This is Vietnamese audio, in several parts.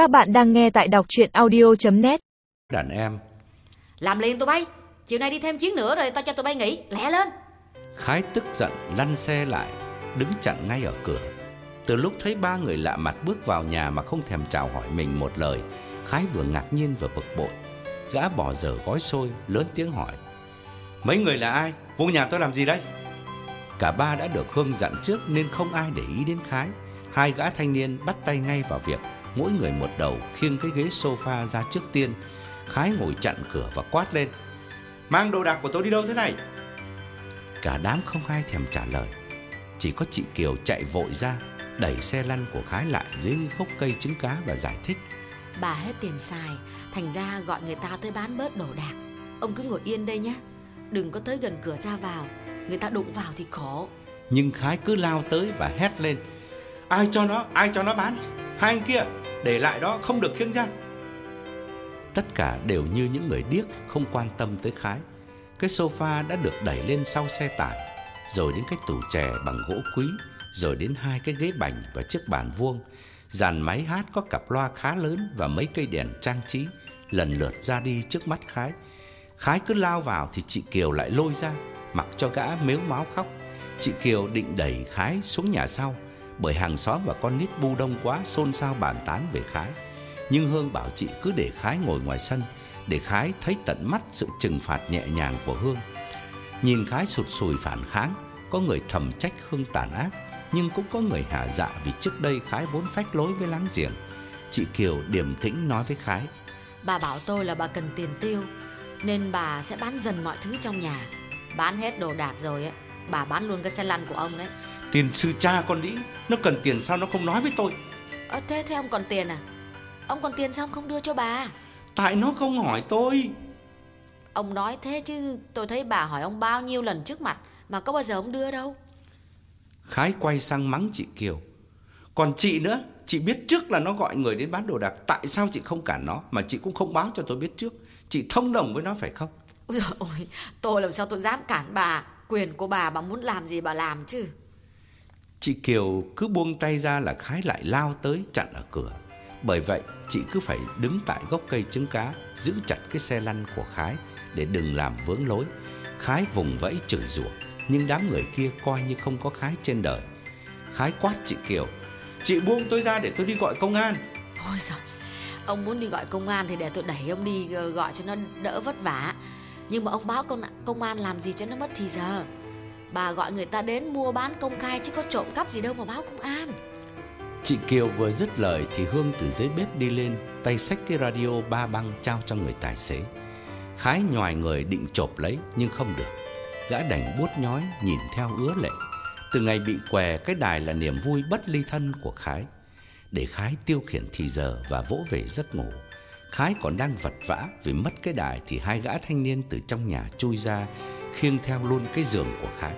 Các bạn đang nghe tại đọc chuyện audio.net Đàn em. Làm liền tụi bay. Chiều nay đi thêm chuyến nữa rồi tao cho tụi bay nghỉ. Lẹ lên. Khái tức giận lăn xe lại Đứng chặn ngay ở cửa. Từ lúc thấy ba người lạ mặt bước vào nhà Mà không thèm chào hỏi mình một lời Khái vừa ngạc nhiên vừa bực bội. Gã bỏ dở gói xôi lớn tiếng hỏi Mấy người là ai? Vô nhà tôi làm gì đây? Cả ba đã được Hương dặn trước Nên không ai để ý đến Khái. Hai gã thanh niên bắt tay ngay vào việc Mỗi người một đầu khiêng cái ghế sofa ra trước tiên Khái ngồi chặn cửa và quát lên Mang đồ đạc của tôi đi đâu thế này? Cả đám không ai thèm trả lời. Chỉ có chị Kiều chạy vội ra Đẩy xe lăn của Khái lại dưới gốc cây trứng cá và giải thích. Bà hết tiền xài Thành ra gọi người ta tới bán bớt đồ đạc. Ông cứ ngồi yên đây nhé Đừng có tới gần cửa ra vào Người ta đụng vào thì khổ. Nhưng Khái cứ lao tới và hét lên Ai cho nó, ai cho nó bán Hai anh kia, để lại đó không được khiêng ra. Tất cả đều như những người điếc Không quan tâm tới Khái. Cái sofa đã được đẩy lên sau xe tải Rồi đến cái tủ chè bằng gỗ quý Rồi đến hai cái ghế bành và chiếc bàn vuông. Dàn máy hát có cặp loa khá lớn Và mấy cây đèn trang trí Lần lượt ra đi trước mắt Khái. Khái cứ lao vào thì chị Kiều lại lôi ra Mặc cho gã mếu máu khóc. Chị Kiều định đẩy Khái xuống nhà sau. Bởi hàng xóm và con nít bu đông quá Xôn xao bàn tán về Khái. Nhưng Hương bảo chị cứ để Khái ngồi ngoài sân, Để Khái thấy tận mắt sự trừng phạt nhẹ nhàng của Hương. Nhìn Khái sụt sùi phản kháng, Có người thầm trách Hương tàn ác, Nhưng cũng có người hạ dạ Vì trước đây Khái vốn phách lối với láng giềng. Chị Kiều điềm tĩnh nói với Khái. Bà bảo tôi là bà cần tiền tiêu, Nên bà sẽ bán dần mọi thứ trong nhà. Bán hết đồ đạc rồi á Bà bán luôn cái xe lăn của ông đấy. Tiền sư cha con đĩ Nó cần tiền sao nó không nói với tôi? Ờ thế thế ông còn tiền à? Ông còn tiền sao ông không đưa cho bà? Tại nó không hỏi tôi. Ông nói thế chứ tôi thấy bà hỏi ông bao nhiêu lần trước mặt Mà có bao giờ ông đưa đâu. Khái quay sang mắng chị Kiều. Còn chị nữa Chị biết trước là nó gọi người đến bán đồ đạc. Tại sao chị không cản nó Mà chị cũng không báo cho tôi biết trước? Chị thông đồng với nó phải không? Ôi ôi Tôi làm sao tôi dám cản bà? Quyền của bà bà muốn làm gì bà làm chứ Chị Kiều cứ buông tay ra là Khái lại lao tới chặn ở cửa. Bởi vậy chị cứ phải đứng tại gốc cây trứng cá Giữ chặt cái xe lăn của Khái Để đừng làm vướng lối. Khái vùng vẫy chửi rủa Nhưng đám người kia coi như không có Khái trên đời. Khái quát chị Kiều Chị buông tôi ra để tôi đi gọi công an. Ôi giời Ông muốn đi gọi công an thì để tôi đẩy ông đi ờ, gọi cho nó đỡ vất vả. Nhưng mà ông báo công, công an làm gì cho nó mất thì giờ? Bà gọi người ta đến mua bán công khai chứ có trộm cắp gì đâu mà báo công an Chị Kiều vừa dứt lời thì Hương từ dưới bếp đi lên, tay xách cái radio ba băng trao cho người tài xế. Khái nhòi người định chộp lấy nhưng không được. Gã đành buốt nhói nhìn theo ứa lệ. Từ ngày bị què cái đài là niềm vui bất ly thân của Khái. Để Khái tiêu khiển thì giờ và vỗ về giấc ngủ. Khái còn đang vật vã vì mất cái đài thì hai gã thanh niên từ trong nhà chui ra khiêng theo luôn cái giường của Khái.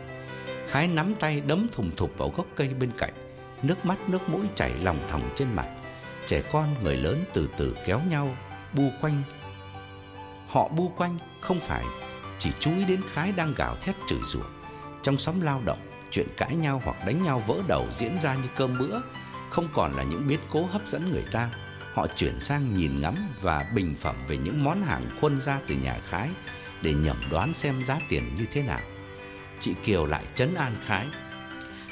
Khái nắm tay đấm thùng thụp vào gốc cây bên cạnh, Nước mắt nước mũi chảy lòng thòng trên mặt. Trẻ con người lớn từ từ kéo nhau Bu quanh. Họ bu quanh không phải Chỉ chú ý đến Khái đang gào thét chửi rủa. Trong xóm lao động, Chuyện cãi nhau hoặc đánh nhau vỡ đầu diễn ra như cơm bữa, Không còn là những biến cố hấp dẫn người ta. Họ chuyển sang nhìn ngắm và bình phẩm về những món hàng khuôn ra từ nhà Khái. Để nhẩm đoán xem giá tiền như thế nào. Chị Kiều lại trấn an Khái.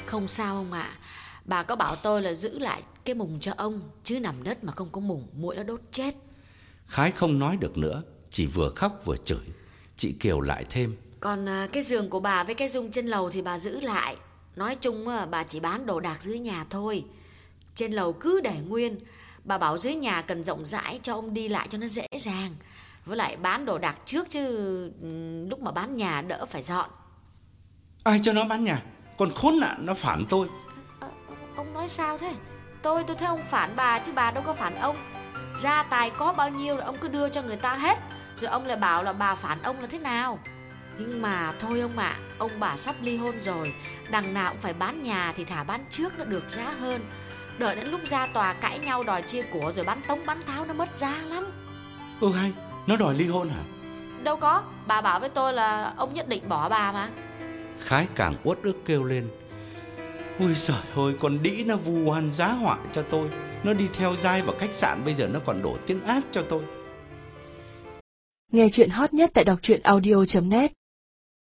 Không sao ông ạ. Bà có bảo tôi là giữ lại cái mùng cho ông Chứ nằm đất mà không có mùng Muỗi nó đốt chết. Khái không nói được nữa Chỉ vừa khóc vừa chửi. Chị Kiều lại thêm. Còn à, cái giường của bà với cái dung trên lầu thì bà giữ lại. Nói chung bà chỉ bán đồ đạc dưới nhà thôi. Trên lầu cứ để nguyên. Bà bảo dưới nhà cần rộng rãi cho ông đi lại cho nó dễ dàng Với lại bán đồ đạc trước chứ ừ, lúc mà bán nhà đỡ phải dọn Ai cho nó bán nhà Còn khốn nạn nó phản tôi Ờ, Ông nói sao thế? Tôi tôi thấy ông phản bà chứ bà đâu có phản ông. Gia tài có bao nhiêu là ông cứ đưa cho người ta hết. Rồi ông lại bảo là bà phản ông là thế nào? Nhưng mà thôi ông ạ, ông bà sắp ly hôn rồi, đằng nào cũng phải bán nhà thì thả bán trước nó được giá hơn. Đợi đến lúc ra tòa cãi nhau đòi chia của rồi bán tống bán tháo nó mất giá lắm. Ừ hay Nó đòi ly hôn hả Đâu có, bà bảo với tôi là ông nhất định bỏ bà mà. Khái càng uất ức kêu lên Ôi giời ơi, con đĩ nó vu oan giá họa cho tôi. Nó đi theo dai vào khách sạn bây giờ nó còn đổ tiếng ác cho tôi. Nghe chuyện hot nhất tại đọc truyện audio.net